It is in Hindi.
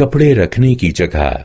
कपड़े रखने की जगह।